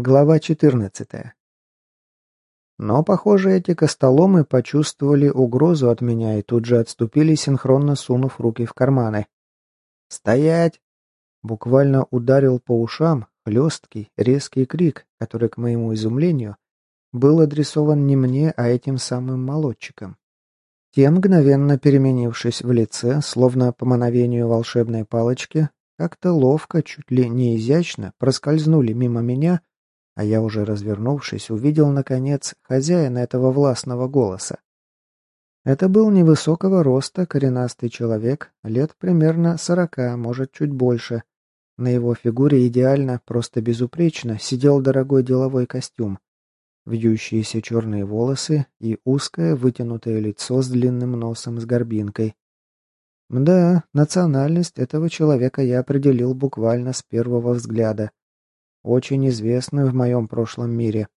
Глава 14. Но, похоже, эти костоломы почувствовали угрозу от меня и тут же отступили, синхронно сунув руки в карманы. «Стоять!» Буквально ударил по ушам хлесткий, резкий крик, который, к моему изумлению, был адресован не мне, а этим самым молодчикам. Те, мгновенно переменившись в лице, словно по мановению волшебной палочки, как-то ловко, чуть ли не изящно, проскользнули мимо меня а я уже развернувшись, увидел, наконец, хозяина этого властного голоса. Это был невысокого роста коренастый человек, лет примерно сорока, может, чуть больше. На его фигуре идеально, просто безупречно, сидел дорогой деловой костюм, вьющиеся черные волосы и узкое вытянутое лицо с длинным носом с горбинкой. Да, национальность этого человека я определил буквально с первого взгляда очень известную в моем прошлом мире.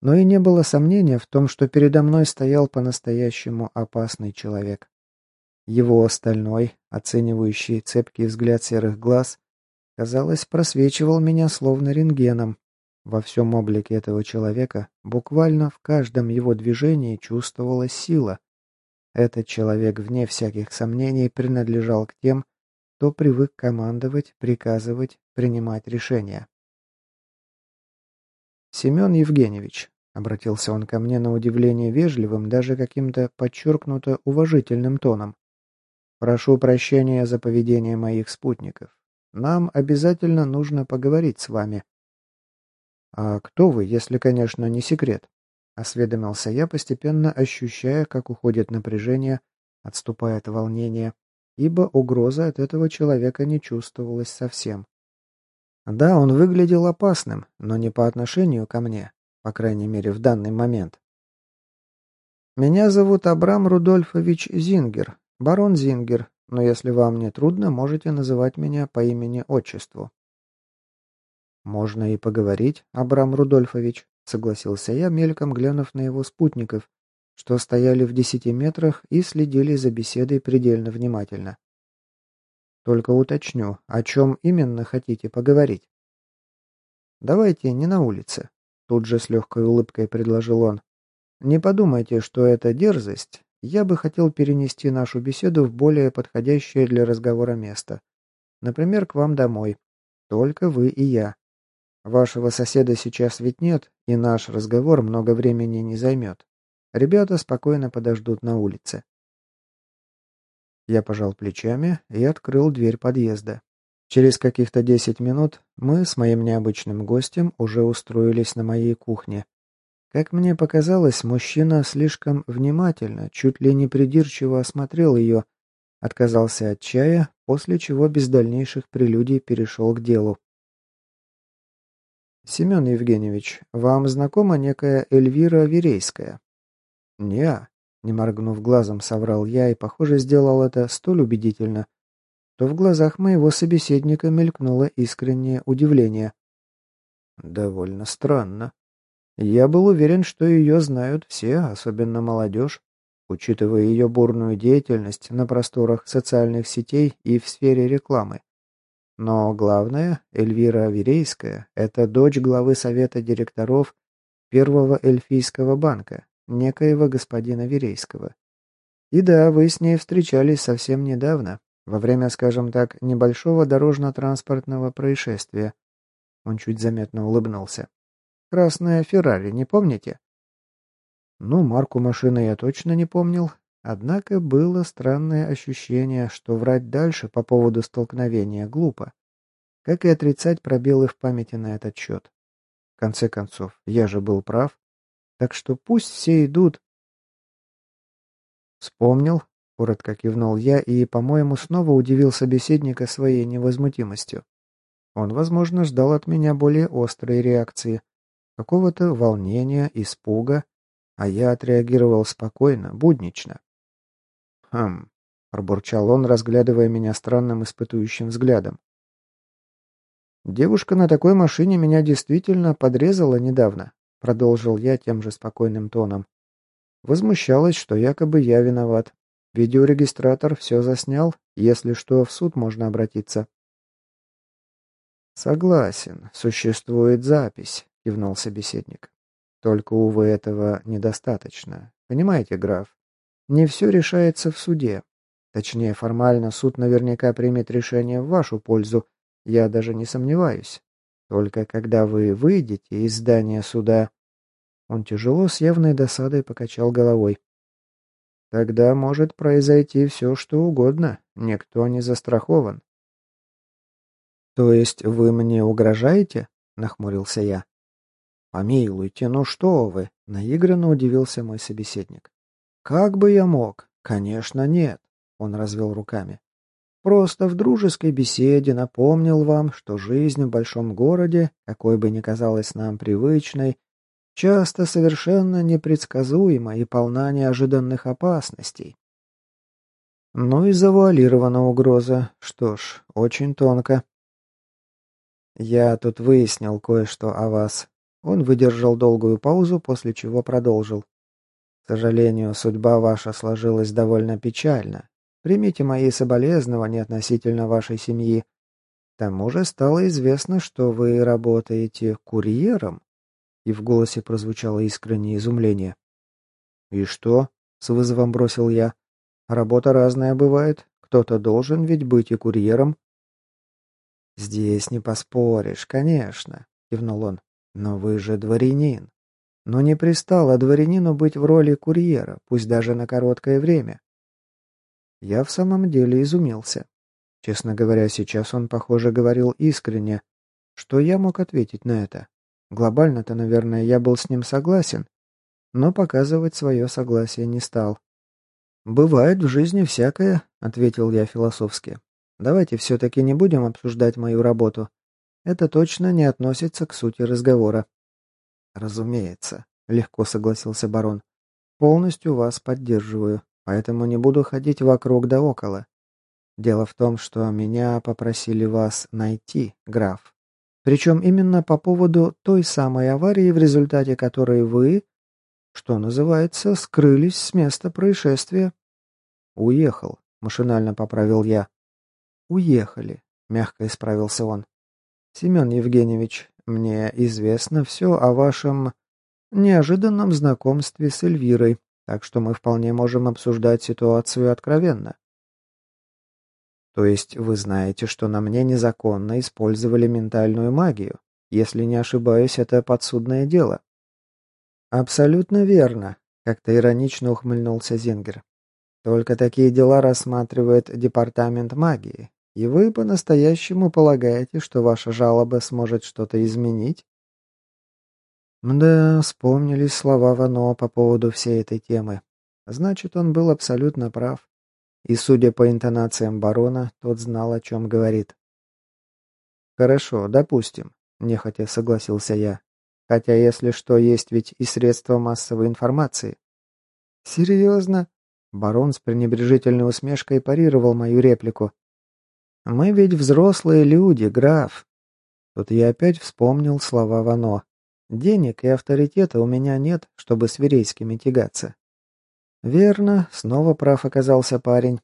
Но и не было сомнения в том, что передо мной стоял по-настоящему опасный человек. Его остальной, оценивающий цепкий взгляд серых глаз, казалось, просвечивал меня словно рентгеном. Во всем облике этого человека, буквально в каждом его движении чувствовалась сила. Этот человек, вне всяких сомнений, принадлежал к тем, кто привык командовать, приказывать, принимать решения. «Семен Евгеньевич», — обратился он ко мне на удивление вежливым, даже каким-то подчеркнуто уважительным тоном. «Прошу прощения за поведение моих спутников. Нам обязательно нужно поговорить с вами». «А кто вы, если, конечно, не секрет?» — осведомился я, постепенно ощущая, как уходит напряжение, отступает волнение, ибо угроза от этого человека не чувствовалась совсем. Да, он выглядел опасным, но не по отношению ко мне, по крайней мере, в данный момент. Меня зовут Абрам Рудольфович Зингер, барон Зингер, но если вам не трудно, можете называть меня по имени-отчеству. Можно и поговорить, Абрам Рудольфович, согласился я, мельком глянув на его спутников, что стояли в десяти метрах и следили за беседой предельно внимательно. Только уточню, о чем именно хотите поговорить? Давайте не на улице. Тут же с легкой улыбкой предложил он. Не подумайте, что это дерзость. Я бы хотел перенести нашу беседу в более подходящее для разговора место. Например, к вам домой. Только вы и я. Вашего соседа сейчас ведь нет, и наш разговор много времени не займет. Ребята спокойно подождут на улице. Я пожал плечами и открыл дверь подъезда. Через каких-то десять минут мы с моим необычным гостем уже устроились на моей кухне. Как мне показалось, мужчина слишком внимательно, чуть ли не придирчиво осмотрел ее, отказался от чая, после чего без дальнейших прелюдий перешел к делу. «Семен Евгеньевич, вам знакома некая Эльвира Верейская?» «Не-а», не моргнув глазом, соврал я и, похоже, сделал это столь убедительно, то в глазах моего собеседника мелькнуло искреннее удивление. Довольно странно. Я был уверен, что ее знают все, особенно молодежь, учитывая ее бурную деятельность на просторах социальных сетей и в сфере рекламы. Но главное, Эльвира Верейская – это дочь главы совета директоров Первого Эльфийского банка, некоего господина Верейского. И да, вы с ней встречались совсем недавно, во время, скажем так, небольшого дорожно-транспортного происшествия. Он чуть заметно улыбнулся. Красная Феррари, не помните? Ну, марку машины я точно не помнил. Однако было странное ощущение, что врать дальше по поводу столкновения глупо. Как и отрицать пробелы в памяти на этот счет. В конце концов, я же был прав. Так что пусть все идут. Вспомнил, коротко кивнул я и, по-моему, снова удивил собеседника своей невозмутимостью. Он, возможно, ждал от меня более острой реакции, какого-то волнения, испуга, а я отреагировал спокойно, буднично. «Хм», — пробурчал он, разглядывая меня странным испытующим взглядом. «Девушка на такой машине меня действительно подрезала недавно. Продолжил я тем же спокойным тоном. Возмущалась, что якобы я виноват. Видеорегистратор все заснял, если что, в суд можно обратиться. Согласен, существует запись, кивнул собеседник. Только, увы, этого недостаточно. Понимаете, граф? Не все решается в суде. Точнее, формально суд наверняка примет решение в вашу пользу, я даже не сомневаюсь. Только когда вы выйдете из здания суда... Он тяжело, с явной досадой покачал головой. Тогда может произойти все, что угодно. Никто не застрахован. «То есть вы мне угрожаете?» — нахмурился я. «Помилуйте, ну что вы!» — наигранно удивился мой собеседник. «Как бы я мог? Конечно, нет!» — он развел руками. «Просто в дружеской беседе напомнил вам, что жизнь в большом городе, какой бы ни казалась нам привычной, часто совершенно непредсказуема и полна неожиданных опасностей. Ну и завуалирована угроза. Что ж, очень тонко. Я тут выяснил кое-что о вас. Он выдержал долгую паузу, после чего продолжил. К сожалению, судьба ваша сложилась довольно печально. Примите мои соболезнования относительно вашей семьи. К тому же стало известно, что вы работаете курьером и в голосе прозвучало искреннее изумление. «И что?» — с вызовом бросил я. «Работа разная бывает. Кто-то должен ведь быть и курьером». «Здесь не поспоришь, конечно», — кивнул он. «Но вы же дворянин. Но не пристало дворянину быть в роли курьера, пусть даже на короткое время». Я в самом деле изумился. Честно говоря, сейчас он, похоже, говорил искренне. Что я мог ответить на это? Глобально-то, наверное, я был с ним согласен, но показывать свое согласие не стал. «Бывает в жизни всякое», — ответил я философски. «Давайте все-таки не будем обсуждать мою работу. Это точно не относится к сути разговора». «Разумеется», — легко согласился барон. «Полностью вас поддерживаю, поэтому не буду ходить вокруг да около. Дело в том, что меня попросили вас найти, граф. Причем именно по поводу той самой аварии, в результате которой вы, что называется, скрылись с места происшествия. «Уехал», — машинально поправил я. «Уехали», — мягко исправился он. «Семен Евгеньевич, мне известно все о вашем неожиданном знакомстве с Эльвирой, так что мы вполне можем обсуждать ситуацию откровенно. То есть вы знаете, что на мне незаконно использовали ментальную магию? Если не ошибаюсь, это подсудное дело. Абсолютно верно, как-то иронично ухмыльнулся Зингер. Только такие дела рассматривает департамент магии. И вы по-настоящему полагаете, что ваша жалоба сможет что-то изменить? Да, вспомнились слова Вано по поводу всей этой темы. Значит, он был абсолютно прав. И, судя по интонациям барона, тот знал, о чем говорит. «Хорошо, допустим», — нехотя согласился я. «Хотя, если что, есть ведь и средства массовой информации». «Серьезно?» — барон с пренебрежительной усмешкой парировал мою реплику. «Мы ведь взрослые люди, граф». Тут я опять вспомнил слова Вано. «Денег и авторитета у меня нет, чтобы с Верейскими тягаться. Верно, снова прав оказался парень.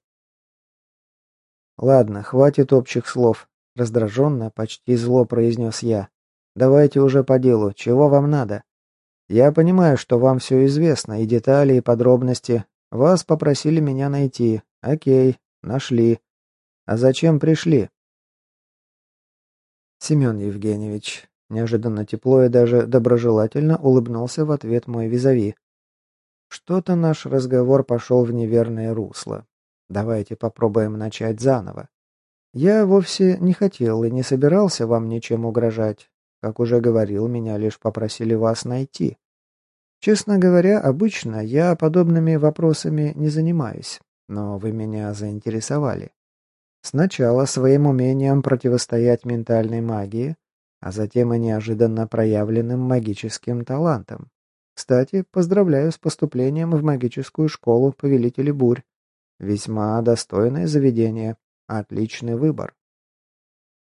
Ладно, хватит общих слов, раздраженно, почти зло произнес я. Давайте уже по делу, чего вам надо? Я понимаю, что вам все известно, и детали, и подробности. Вас попросили меня найти. Окей, нашли. А зачем пришли? Семен Евгеньевич, неожиданно тепло и даже доброжелательно улыбнулся в ответ мой визави. Что-то наш разговор пошел в неверное русло. Давайте попробуем начать заново. Я вовсе не хотел и не собирался вам ничем угрожать. Как уже говорил, меня лишь попросили вас найти. Честно говоря, обычно я подобными вопросами не занимаюсь, но вы меня заинтересовали. Сначала своим умением противостоять ментальной магии, а затем и неожиданно проявленным магическим талантом. Кстати, поздравляю с поступлением в магическую школу Повелителей Бурь. Весьма достойное заведение. Отличный выбор.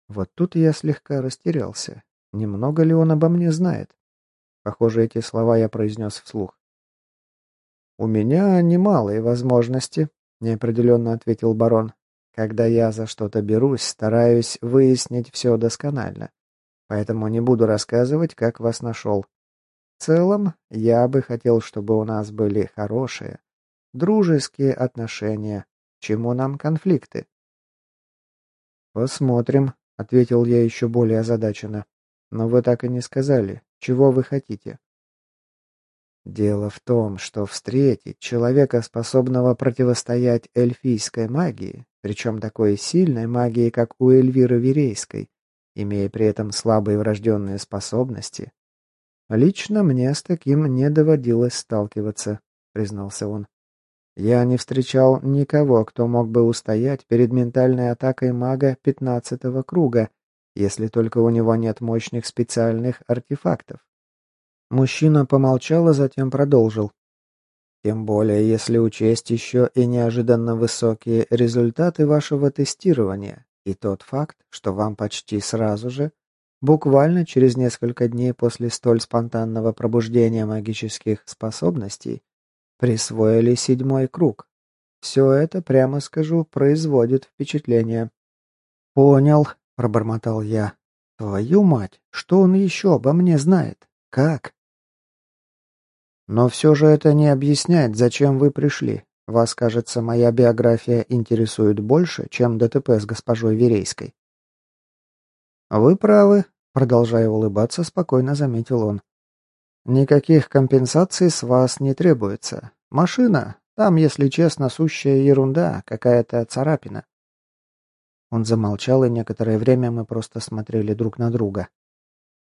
Вот тут я слегка растерялся. Немного ли он обо мне знает? Похоже, эти слова я произнес вслух. «У меня немалые возможности», — неопределенно ответил барон. «Когда я за что-то берусь, стараюсь выяснить все досконально. Поэтому не буду рассказывать, как вас нашел. В целом, я бы хотел, чтобы у нас были хорошие, дружеские отношения. Чему нам конфликты? «Посмотрим», — ответил я еще более озадаченно. «Но вы так и не сказали. Чего вы хотите?» Дело в том, что встретить человека, способного противостоять эльфийской магии, причем такой сильной магии, как у Эльвиры Верейской, имея при этом слабые врожденные способности, лично мне с таким не доводилось сталкиваться, признался он. Я не встречал никого, кто мог бы устоять перед ментальной атакой мага пятнадцатого круга, если только у него нет мощных специальных артефактов. Мужчина помолчал, а затем продолжил. Тем более, если учесть еще и неожиданно высокие результаты вашего тестирования и тот факт, что вам почти сразу же, буквально через несколько дней после столь спонтанного пробуждения магических способностей, присвоили седьмой круг. Все это, прямо скажу, производит впечатление. «Понял», — пробормотал я. «Твою мать, что он еще обо мне знает? Как?» Но все же это не объясняет, зачем вы пришли. Вас, кажется, моя биография интересует больше, чем ДТП с госпожой Верейской. Вы правы, продолжая улыбаться, спокойно заметил он. Никаких компенсаций с вас не требуется. Машина, там, если честно, сущая ерунда, какая-то царапина. Он замолчал, и некоторое время мы просто смотрели друг на друга.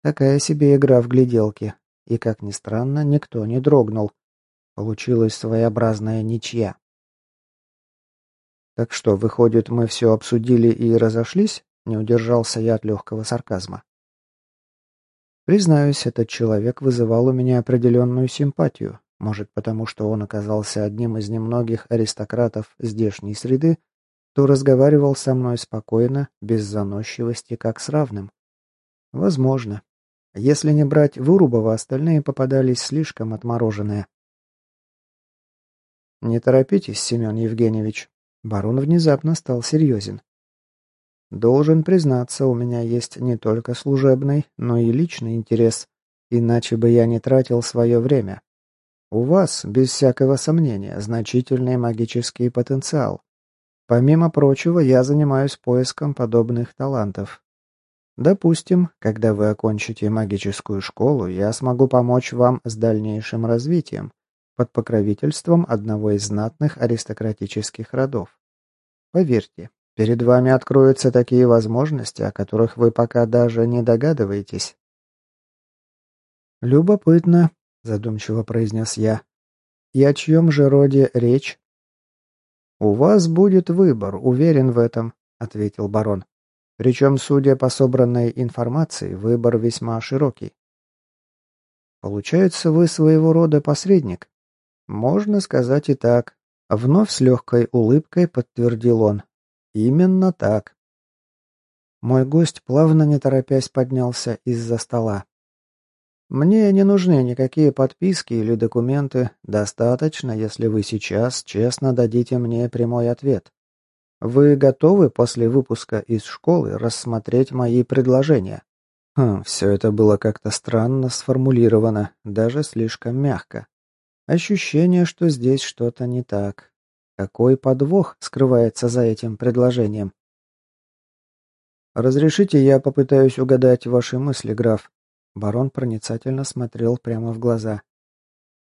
Такая себе игра в гляделки. И, как ни странно, никто не дрогнул. Получилась своеобразная ничья. «Так что, выходит, мы все обсудили и разошлись?» Не удержался я от легкого сарказма. Признаюсь, этот человек вызывал у меня определенную симпатию. Может, потому что он оказался одним из немногих аристократов здешней среды, кто разговаривал со мной спокойно, без заносчивости, как с равным. Возможно. Если не брать Вырубова, остальные попадались слишком отмороженные. «Не торопитесь, Семен Евгеньевич». Барон внезапно стал серьезен. «Должен признаться, у меня есть не только служебный, но и личный интерес, иначе бы я не тратил свое время. У вас, без всякого сомнения, значительный магический потенциал. Помимо прочего, я занимаюсь поиском подобных талантов. Допустим, когда вы окончите магическую школу, я смогу помочь вам с дальнейшим развитием под покровительством одного из знатных аристократических родов. Поверьте, перед вами откроются такие возможности, о которых вы пока даже не догадываетесь. «Любопытно», — задумчиво произнес я. «И о чьем же роде речь?» «У вас будет выбор, уверен в этом», — ответил барон. Причем, судя по собранной информации, выбор весьма широкий. Получается, вы своего рода посредник? Можно сказать и так. Вновь с легкой улыбкой подтвердил он. Именно так. Мой гость плавно не торопясь поднялся из-за стола. Мне не нужны никакие подписки или документы, достаточно, если вы сейчас честно дадите мне прямой ответ. Вы готовы после выпуска из школы рассмотреть мои предложения? Хм, все это было как-то странно сформулировано, даже слишком мягко. Ощущение, что здесь что-то не так. Какой подвох скрывается за этим предложением? «Разрешите, я попытаюсь угадать ваши мысли, граф?» Барон проницательно смотрел прямо в глаза.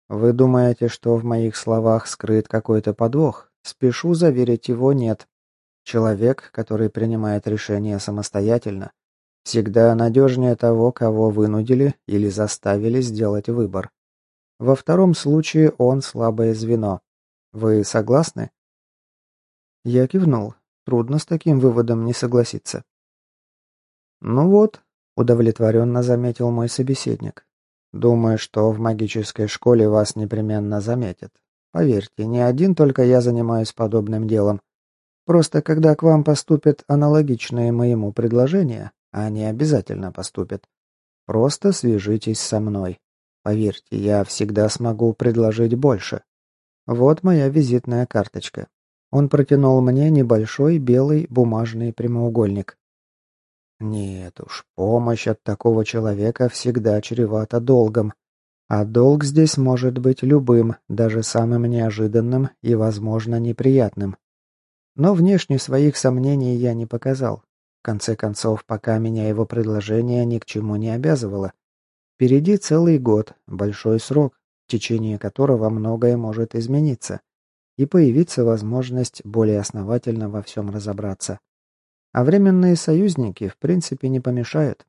«Вы думаете, что в моих словах скрыт какой-то подвох? Спешу заверить его нет. Человек, который принимает решения самостоятельно, всегда надежнее того, кого вынудили или заставили сделать выбор. Во втором случае он слабое звено. Вы согласны? Я кивнул. Трудно с таким выводом не согласиться. Ну вот, удовлетворенно заметил мой собеседник. Думаю, что в магической школе вас непременно заметят. Поверьте, не один только я занимаюсь подобным делом. Просто когда к вам поступят аналогичные моему предложения, а они обязательно поступят, просто свяжитесь со мной. Поверьте, я всегда смогу предложить больше. Вот моя визитная карточка. Он протянул мне небольшой белый бумажный прямоугольник. Нет уж, помощь от такого человека всегда чревата долгом. А долг здесь может быть любым, даже самым неожиданным и, возможно, неприятным. Но внешне своих сомнений я не показал. В конце концов, пока меня его предложение ни к чему не обязывало. Впереди целый год, большой срок, в течение которого многое может измениться, и появиться возможность более основательно во всем разобраться. А временные союзники, в принципе, не помешают.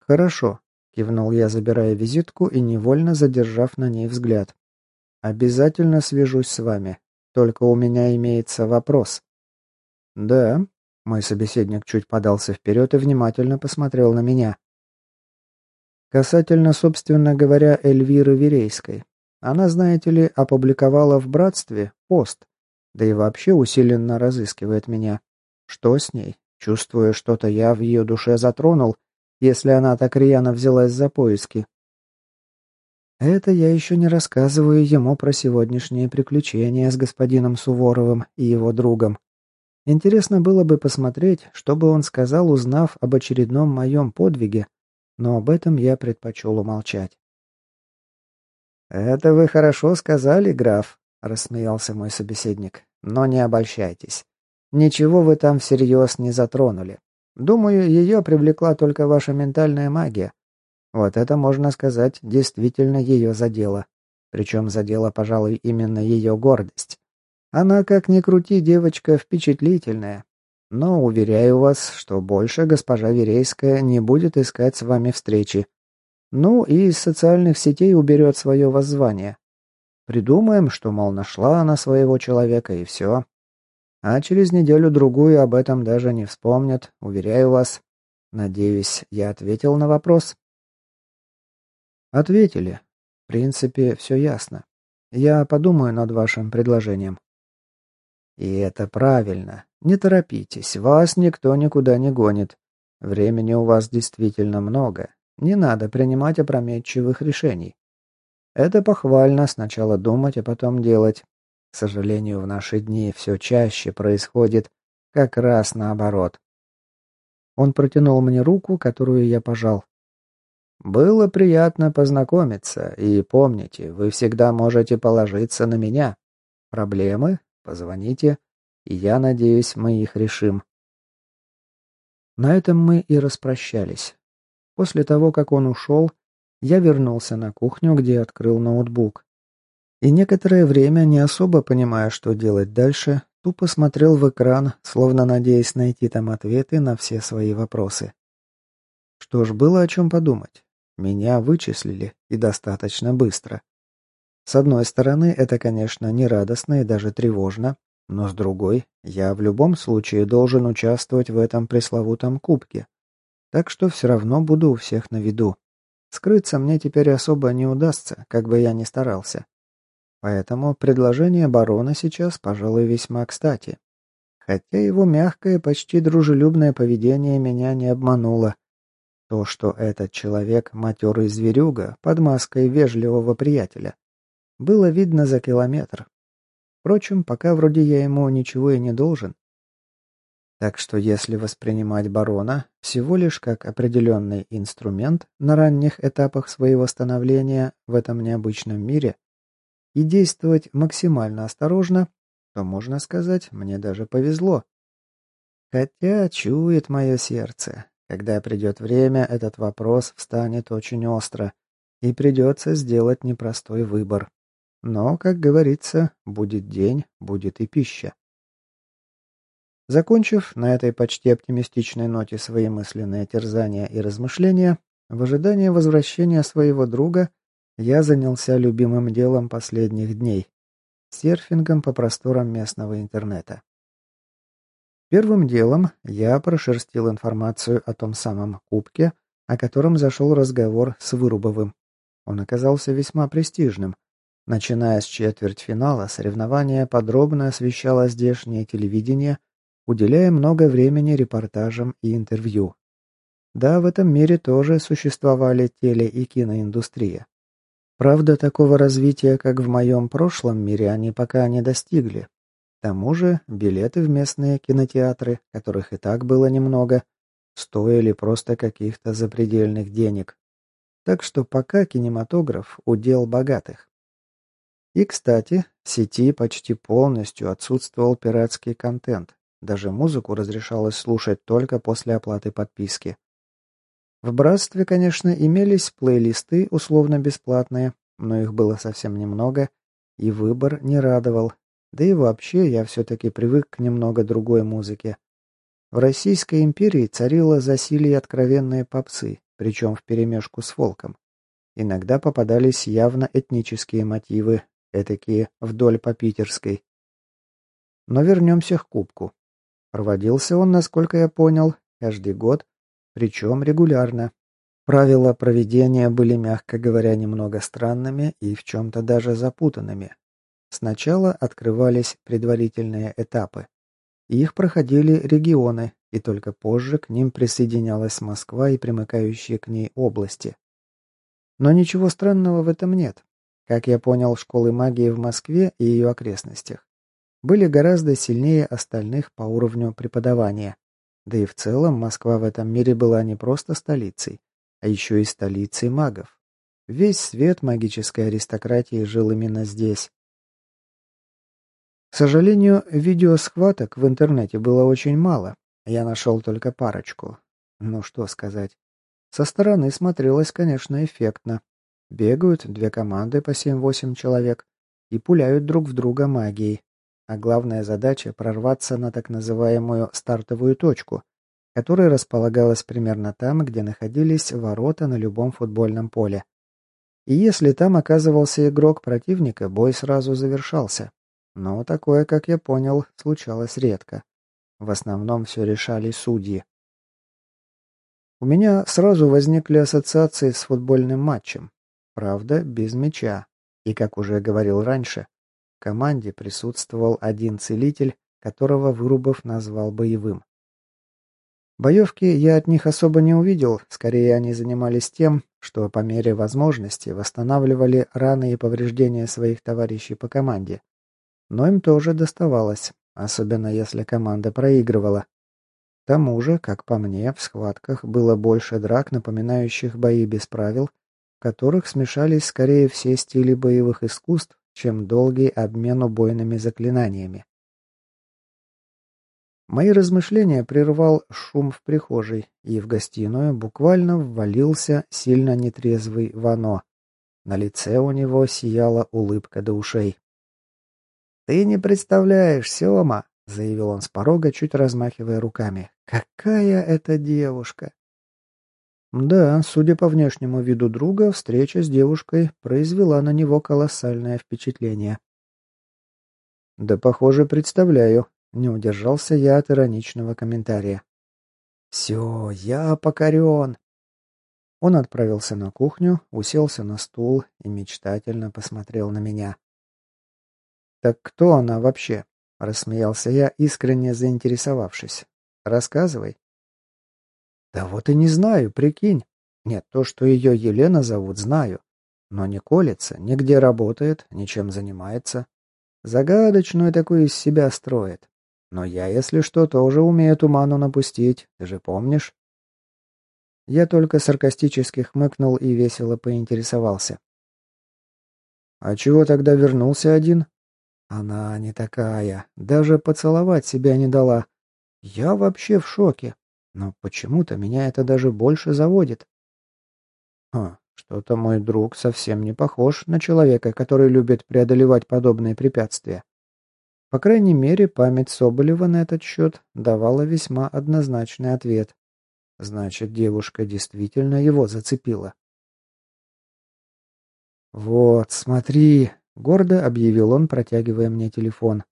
«Хорошо», — кивнул я, забирая визитку и невольно задержав на ней взгляд. «Обязательно свяжусь с вами. Только у меня имеется вопрос». «Да», — мой собеседник чуть подался вперед и внимательно посмотрел на меня. Касательно, собственно говоря, Эльвиры Верейской. Она, знаете ли, опубликовала в «Братстве» пост, да и вообще усиленно разыскивает меня. Что с ней? Чувствую, что-то я в ее душе затронул, если она так рьяно взялась за поиски. Это я еще не рассказываю ему про сегодняшние приключения с господином Суворовым и его другом. Интересно было бы посмотреть, что бы он сказал, узнав об очередном моем подвиге, но об этом я предпочел умолчать. «Это вы хорошо сказали, граф», — рассмеялся мой собеседник. «Но не обольщайтесь. Ничего вы там всерьез не затронули. Думаю, ее привлекла только ваша ментальная магия. Вот это, можно сказать, действительно ее задело. Причем задела, пожалуй, именно ее гордость. Она, как ни крути, девочка впечатлительная. Но уверяю вас, что больше госпожа Верейская не будет искать с вами встречи. Ну и из социальных сетей уберет свое воззвание. Придумаем, что, мол, нашла она своего человека и все. А через неделю-другую об этом даже не вспомнят, уверяю вас. Надеюсь, я ответил на вопрос. Ответили. В принципе, все ясно. Я подумаю над вашим предложением. И это правильно. Не торопитесь, вас никто никуда не гонит. Времени у вас действительно много. Не надо принимать опрометчивых решений. Это похвально сначала думать, а потом делать. К сожалению, в наши дни все чаще происходит как раз наоборот. Он протянул мне руку, которую я пожал. «Было приятно познакомиться, и помните, вы всегда можете положиться на меня. Проблемы? Позвоните, и я надеюсь, мы их решим». На этом мы и распрощались. После того, как он ушел, я вернулся на кухню, где открыл ноутбук. И некоторое время, не особо понимая, что делать дальше, тупо смотрел в экран, словно надеясь найти там ответы на все свои вопросы. Что ж, было о чем подумать. Меня вычислили, и достаточно быстро. С одной стороны, это, конечно, не радостно и даже тревожно, но с другой, я в любом случае должен участвовать в этом пресловутом кубке. Так что все равно буду у всех на виду. Скрыться мне теперь особо не удастся, как бы я ни старался. Поэтому предложение барона сейчас, пожалуй, весьма кстати. Хотя его мягкое, почти дружелюбное поведение меня не обмануло. То, что этот человек матерый зверюга под маской вежливого приятеля, было видно за километр. Впрочем, пока вроде я ему ничего и не должен. Так что если воспринимать барона всего лишь как определенный инструмент на ранних этапах своего становления в этом необычном мире, и действовать максимально осторожно, то, можно сказать, мне даже повезло. Хотя чует мое сердце. Когда придет время, этот вопрос встанет очень остро, и придется сделать непростой выбор. Но, как говорится, будет день, будет и пища. Закончив на этой почти оптимистичной ноте свои мысленные терзания и размышления, в ожидании возвращения своего друга – я занялся любимым делом последних дней – серфингом по просторам местного интернета. Первым делом я прошерстил информацию о том самом кубке, о котором зашел разговор с Вырубовым. Он оказался весьма престижным. Начиная с четвертьфинала, соревнование подробно освещало здешнее телевидение, уделяя много времени репортажам и интервью. Да, в этом мире тоже существовали теле- и киноиндустрия. Правда, такого развития, как в моем прошлом мире, они пока не достигли. тому же билеты в местные кинотеатры, которых и так было немного, стоили просто каких-то запредельных денег. Так что пока кинематограф – удел богатых. И, кстати, в сети почти полностью отсутствовал пиратский контент. Даже музыку разрешалось слушать только после оплаты подписки. В «Братстве», конечно, имелись плейлисты условно-бесплатные, но их было совсем немного, и выбор не радовал. Да и вообще я все-таки привык к немного другой музыке. В Российской империи царило засилье откровенные попсы, причем вперемешку с фолком. Иногда попадались явно этнические мотивы, этакие вдоль по питерской. Но вернемся к кубку. Проводился он, насколько я понял, каждый год, причем регулярно. Правила проведения были, мягко говоря, немного странными и в чем-то даже запутанными. Сначала открывались предварительные этапы. Их проходили регионы, и только позже к ним присоединялась Москва и примыкающие к ней области. Но ничего странного в этом нет. Как я понял, школы магии в Москве и ее окрестностях были гораздо сильнее остальных по уровню преподавания. Да и в целом Москва в этом мире была не просто столицей, а еще и столицей магов. Весь свет магической аристократии жил именно здесь. К сожалению, видеосхваток в интернете было очень мало. Я нашел только парочку. Ну что сказать. Со стороны смотрелось, конечно, эффектно. Бегают две команды по 7-8 человек и пуляют друг в друга магией, а главная задача – прорваться на так называемую стартовую точку, которая располагалась примерно там, где находились ворота на любом футбольном поле. И если там оказывался игрок противника, бой сразу завершался. Но такое, как я понял, случалось редко. В основном все решали судьи. У меня сразу возникли ассоциации с футбольным матчем. Правда, без мяча. И, как уже говорил раньше, команде присутствовал один целитель, которого Вырубов назвал боевым. Боевки я от них особо не увидел, скорее они занимались тем, что по мере возможности восстанавливали раны и повреждения своих товарищей по команде. Но им тоже доставалось, особенно если команда проигрывала. К тому же, как по мне, в схватках было больше драк, напоминающих бои без правил, в которых смешались скорее все стили боевых искусств, чем долгий обмен убойными заклинаниями. Мои размышления прервал шум в прихожей, и в гостиную буквально ввалился сильно нетрезвый Вано. На лице у него сияла улыбка до ушей. «Ты не представляешь, Сёма!» — заявил он с порога, чуть размахивая руками. «Какая это девушка!» Да, судя по внешнему виду друга, встреча с девушкой произвела на него колоссальное впечатление. «Да, похоже, представляю», — не удержался я от ироничного комментария. «Все, я покорен!» Он отправился на кухню, уселся на стул и мечтательно посмотрел на меня. «Так кто она вообще?» — рассмеялся я, искренне заинтересовавшись. «Рассказывай». Да вот и не знаю, прикинь. Нет, то, что ее Елена зовут, знаю. Но не колется, нигде работает, ничем занимается. Загадочную такую из себя строит. Но я, если что, тоже умею туману напустить, ты же помнишь? Я только саркастически хмыкнул и весело поинтересовался. «А чего тогда вернулся один?» «Она не такая. Даже поцеловать себя не дала. Я вообще в шоке. Но почему-то меня это даже больше заводит. Ха, что-то мой друг совсем не похож на человека, который любит преодолевать подобные препятствия. По крайней мере, память Соболева на этот счет давала весьма однозначный ответ. Значит, девушка действительно его зацепила. «Вот, смотри!» — гордо объявил он, протягивая мне телефон.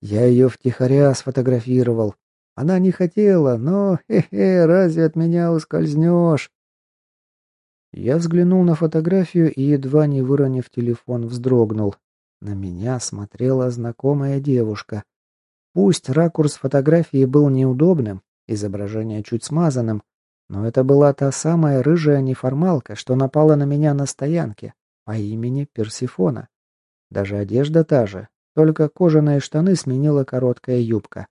«Я ее втихаря сфотографировал. Она не хотела, но, хе-хе, разве от меня ускользнешь? Я взглянул на фотографию и, едва не выронив телефон, вздрогнул. На меня смотрела знакомая девушка. Пусть ракурс фотографии был неудобным, изображение чуть смазанным, но это была та самая рыжая неформалка, что напала на меня на стоянке, по имени Персифона. Даже одежда та же, Только кожаные штаны сменила короткая юбка.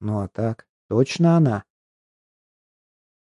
Ну а так, точно она.